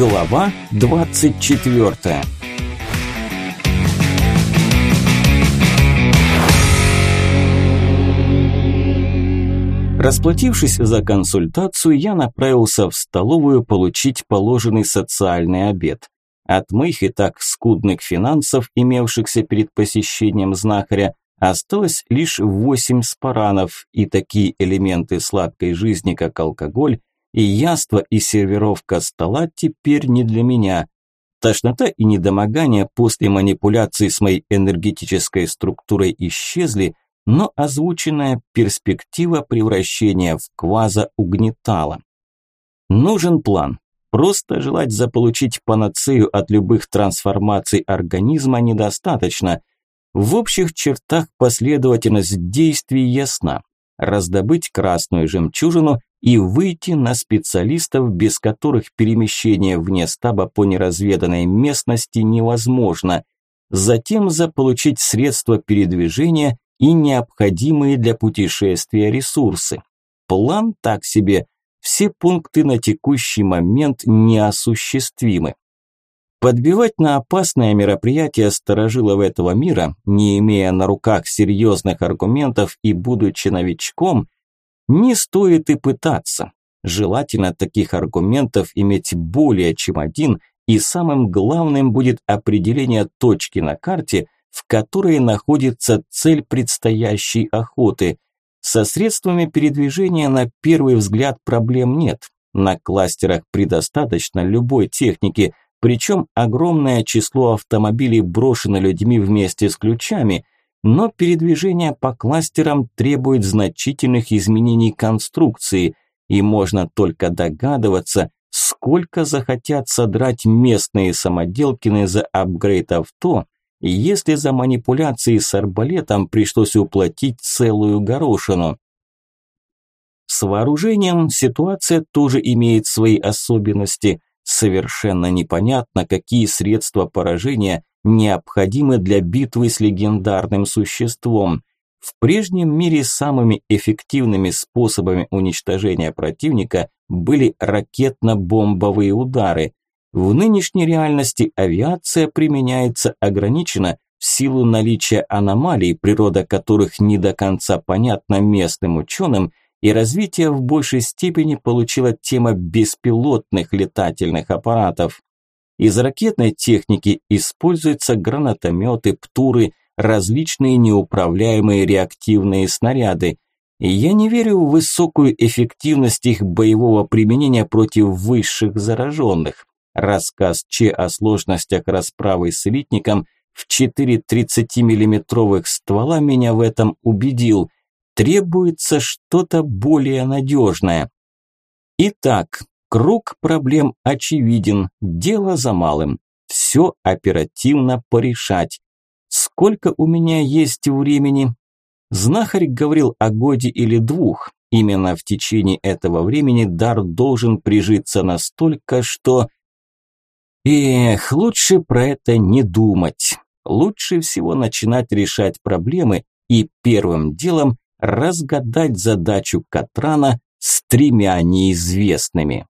Глава 24 Расплатившись за консультацию, я направился в столовую получить положенный социальный обед. От моих и так скудных финансов, имевшихся перед посещением знахаря, осталось лишь восемь спаранов, и такие элементы сладкой жизни, как алкоголь, и яство и сервировка стола теперь не для меня. Тошнота и недомогание после манипуляции с моей энергетической структурой исчезли, но озвученная перспектива превращения в кваза угнетала. Нужен план. Просто желать заполучить панацею от любых трансформаций организма недостаточно. В общих чертах последовательность действий ясна. Раздобыть красную жемчужину и выйти на специалистов, без которых перемещение вне стаба по неразведанной местности невозможно. Затем заполучить средства передвижения и необходимые для путешествия ресурсы. План так себе, все пункты на текущий момент неосуществимы. Подбивать на опасное мероприятие сторожилов этого мира, не имея на руках серьезных аргументов и будучи новичком, не стоит и пытаться. Желательно таких аргументов иметь более чем один, и самым главным будет определение точки на карте – в которой находится цель предстоящей охоты. Со средствами передвижения на первый взгляд проблем нет. На кластерах предостаточно любой техники, причем огромное число автомобилей брошено людьми вместе с ключами, но передвижение по кластерам требует значительных изменений конструкции, и можно только догадываться, сколько захотят содрать местные самоделкины за апгрейд авто, если за манипуляции с арбалетом пришлось уплатить целую горошину. С вооружением ситуация тоже имеет свои особенности. Совершенно непонятно, какие средства поражения необходимы для битвы с легендарным существом. В прежнем мире самыми эффективными способами уничтожения противника были ракетно-бомбовые удары. В нынешней реальности авиация применяется ограниченно в силу наличия аномалий, природа которых не до конца понятна местным ученым, и развитие в большей степени получила тема беспилотных летательных аппаратов. Из ракетной техники используются гранатометы, птуры, различные неуправляемые реактивные снаряды. И я не верю в высокую эффективность их боевого применения против высших зараженных. Рассказ Че о сложностях расправы с элитником в 4 30-миллиметровых ствола меня в этом убедил. Требуется что-то более надежное. Итак, круг проблем очевиден, дело за малым. Все оперативно порешать. Сколько у меня есть времени? Знахарь говорил о годе или двух. Именно в течение этого времени дар должен прижиться настолько, что... Эх, лучше про это не думать. Лучше всего начинать решать проблемы и первым делом разгадать задачу Катрана с тремя неизвестными.